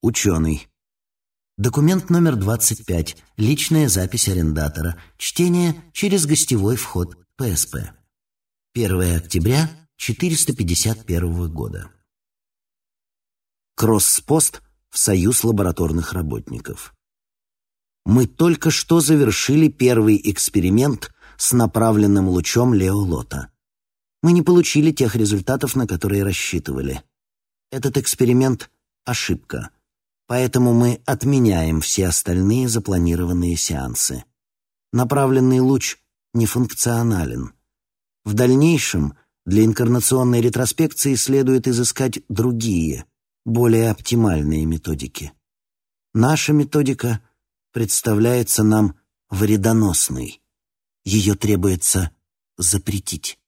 Ученый. Документ номер 25. Личная запись арендатора. Чтение через гостевой вход ПСП. 1 октября 451 года. Кросспост в Союз лабораторных работников. Мы только что завершили первый эксперимент с направленным лучом Леолота. Мы не получили тех результатов, на которые рассчитывали. Этот эксперимент — ошибка. Поэтому мы отменяем все остальные запланированные сеансы. Направленный луч нефункционален. В дальнейшем для инкарнационной ретроспекции следует изыскать другие, более оптимальные методики. Наша методика представляется нам вредоносной. Ее требуется запретить.